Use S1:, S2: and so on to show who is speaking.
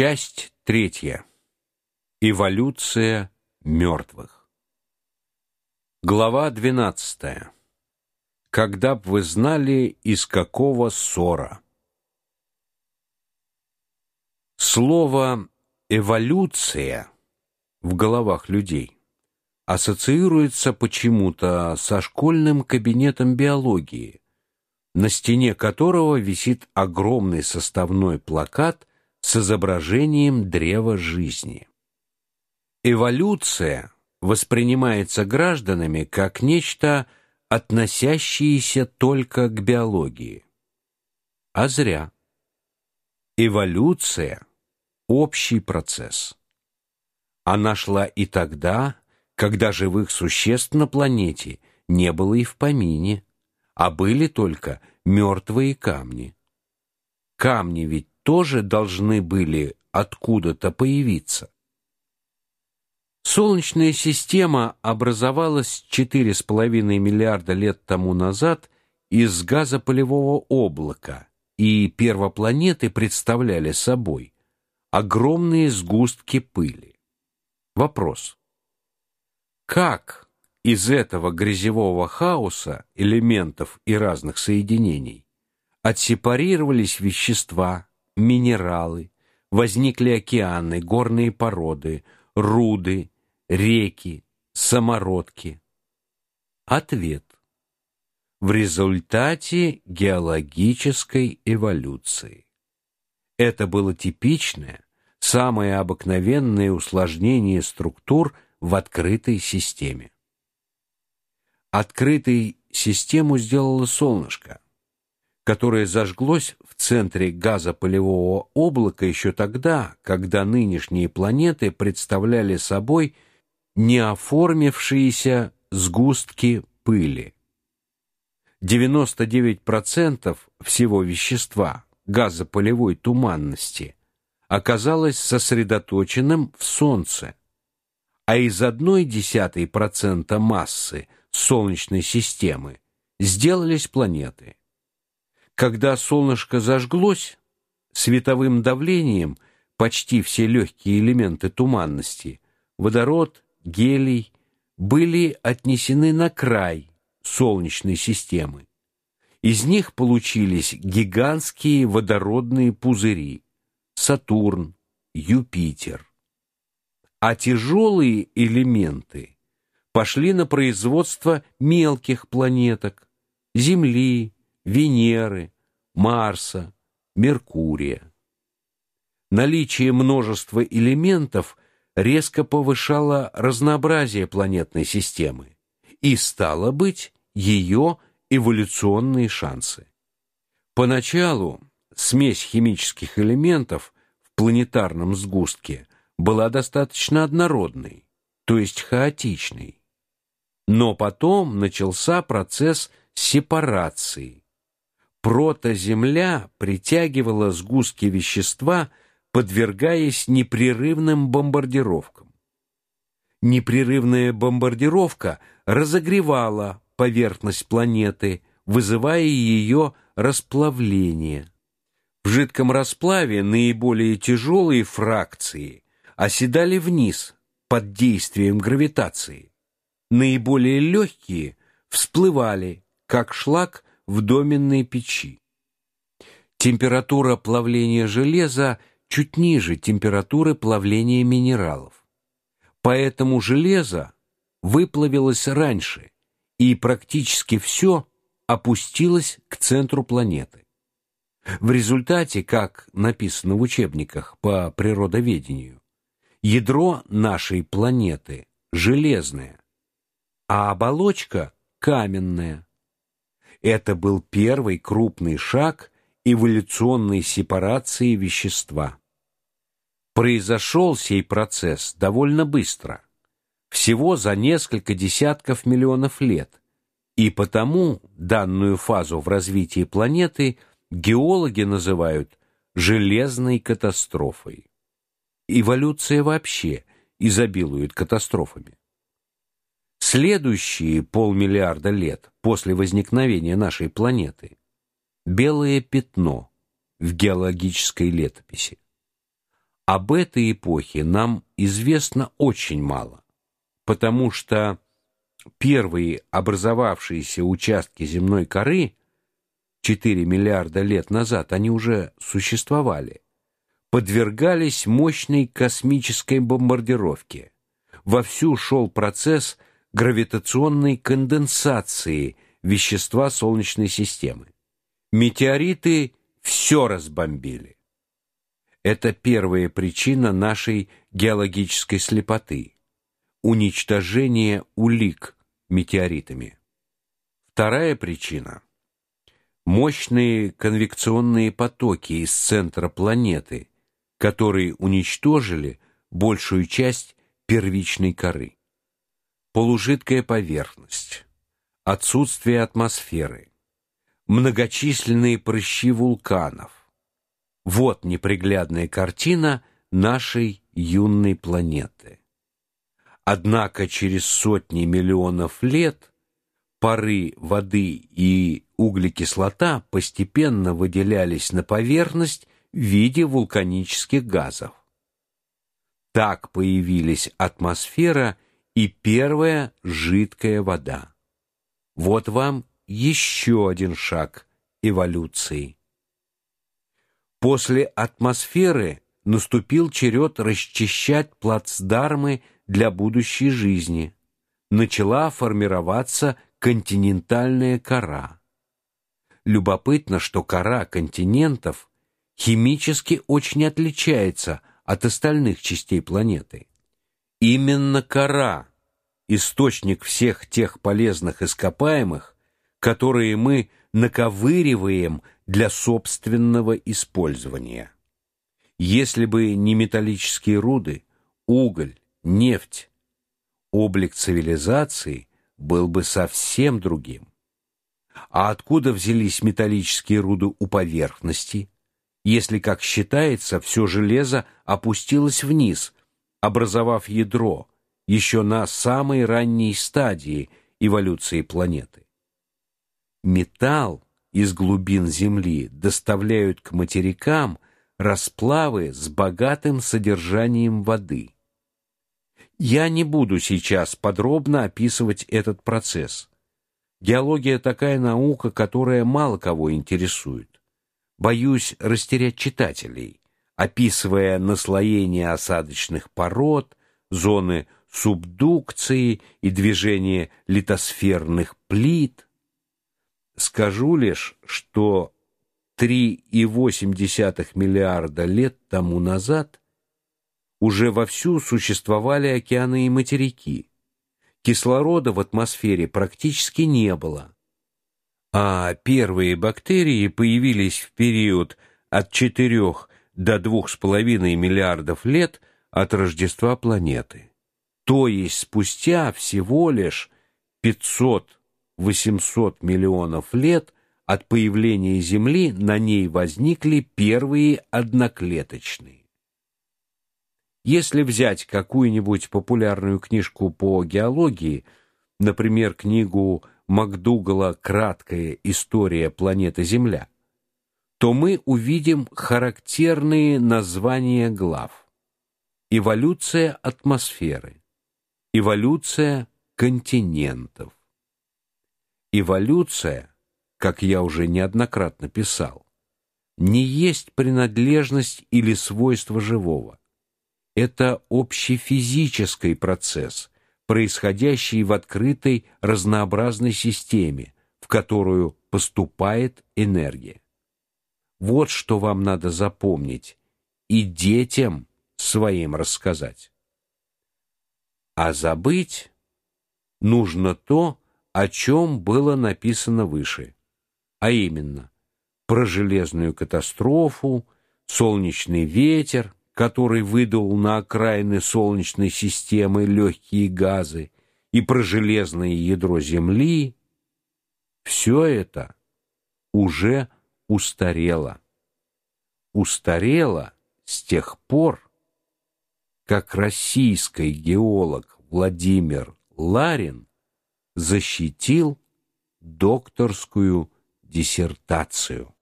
S1: Часть третья. Эволюция мертвых. Глава 12. Когда б вы знали, из какого ссора. Слово эволюция в головах людей ассоциируется почему-то со школьным кабинетом биологии, на стене которого висит огромный составной плакат с изображением древа жизни. Эволюция воспринимается гражданами как нечто, относящееся только к биологии. А зря. Эволюция общий процесс. Она шла и тогда, когда живых существ на планете не было и в помине, а были только мертвые камни. Камни ведь тоже должны были откуда-то появиться. Солнечная система образовалась четыре с половиной миллиарда лет тому назад из газопылевого облака, и первопланеты представляли собой огромные сгустки пыли. Вопрос: как из этого грязевого хаоса элементов и разных соединений отсепарировались вещества, минералы, возникли океаны, горные породы, руды, реки, самородки? Ответ. В результате геологической эволюции. Это было типичное, самое обыкновенное усложнение структур в открытой системе. Открытой систему сделало солнышко которое зажглось в центре газопылевого облака еще тогда, когда нынешние планеты представляли собой неоформившиеся сгустки пыли. 99% всего вещества газопылевой туманности оказалось сосредоточенным в Солнце, а из 0,1% массы Солнечной системы сделались планеты. Когда солнышко зажглось, световым давлением почти все легкие элементы туманности водород, гелий были отнесены на край солнечной системы. Из них получились гигантские водородные пузыри: Сатурн, Юпитер. А тяжелые элементы пошли на производство мелких планеток: Земли, Венеры, Марса, Меркурия. Наличие множества элементов резко повышало разнообразие планетной системы и стало быть ее эволюционные шансы. Поначалу смесь химических элементов в планетарном сгустке была достаточно однородной, то есть хаотичной. Но потом начался процесс сепарации Протоземля притягивала сгустки вещества, подвергаясь непрерывным бомбардировкам. Непрерывная бомбардировка разогревала поверхность планеты, вызывая ее расплавление. В жидком расплаве наиболее тяжелые фракции оседали вниз под действием гравитации. Наиболее легкие всплывали, как шлак в доменной печи. Температура плавления железа чуть ниже температуры плавления минералов. Поэтому железо выплавилось раньше, и практически все опустилось к центру планеты. В результате, как написано в учебниках по природоведению, ядро нашей планеты железное, а оболочка каменная. Это был первый крупный шаг эволюционной сепарации вещества. Произошел сей процесс довольно быстро, всего за несколько десятков миллионов лет, и потому данную фазу в развитии планеты геологи называют железной катастрофой. Эволюция вообще изобилует катастрофами. Следующие полмиллиарда лет после возникновения нашей планеты белое пятно в геологической летописи. об этой эпохе нам известно очень мало, потому что первые образовавшиеся участки земной коры 4 миллиарда лет назад они уже существовали, подвергались мощной космической бомбардировке. Вовсю шел процесс гравитационной конденсации вещества солнечной системы. Метеориты все разбомбили. Это первая причина нашей геологической слепоты уничтожение улик метеоритами. Вторая причина мощные конвекционные потоки из центра планеты, которые уничтожили большую часть первичной коры. Полужидкая поверхность, отсутствие атмосферы, многочисленные прыщи вулканов. Вот неприглядная картина нашей юной планеты. Однако через сотни миллионов лет пары воды и углекислота постепенно выделялись на поверхность в виде вулканических газов. Так появились атмосфера и первая жидкая вода. Вот вам еще один шаг эволюции. После атмосферы наступил черед расчищать плацдармы для будущей жизни. Начала формироваться континентальная кора. Любопытно, что кора континентов химически очень отличается от остальных частей планеты. Именно кора источник всех тех полезных ископаемых, которые мы наковыриваем для собственного использования. Если бы не металлические руды, уголь, нефть, облик цивилизации был бы совсем другим. А откуда взялись металлические руды у поверхности, если, как считается, все железо опустилось вниз, образовав ядро еще на самой ранней стадии эволюции планеты? Металл из глубин Земли доставляют к материкам расплавы с богатым содержанием воды. Я не буду сейчас подробно описывать этот процесс. Геология такая наука, которая мало кого интересует. Боюсь растерять читателей, описывая наслоение осадочных пород, зоны субдукции и движение литосферных плит. Скажу лишь, что 3,8 миллиарда лет тому назад уже вовсю существовали океаны и материки. Кислорода в атмосфере практически не было. А первые бактерии появились в период от 4 до 2,5 миллиардов лет от рождества планеты. То есть спустя всего лишь 500-800 миллионов лет от появления Земли на ней возникли первые одноклеточные. Если взять какую-нибудь популярную книжку по геологии, например, книгу МакДугала Краткая история планеты Земля, то мы увидим характерные названия глав: Эволюция атмосферы, эволюция континентов, эволюция как я уже неоднократно писал, не есть принадлежность или свойство живого. Это общефизический процесс, происходящий в открытой разнообразной системе, в которую поступает энергия. Вот что вам надо запомнить и детям своим рассказать. А забыть нужно то, о чем было написано выше а именно про железную катастрофу, солнечный ветер, который выдул на окраины солнечной системы легкие газы, и про железное ядро Земли. Все это уже устарело. Устарело с тех пор, как российский геолог Владимир Ларин защитил докторскую диссертацию.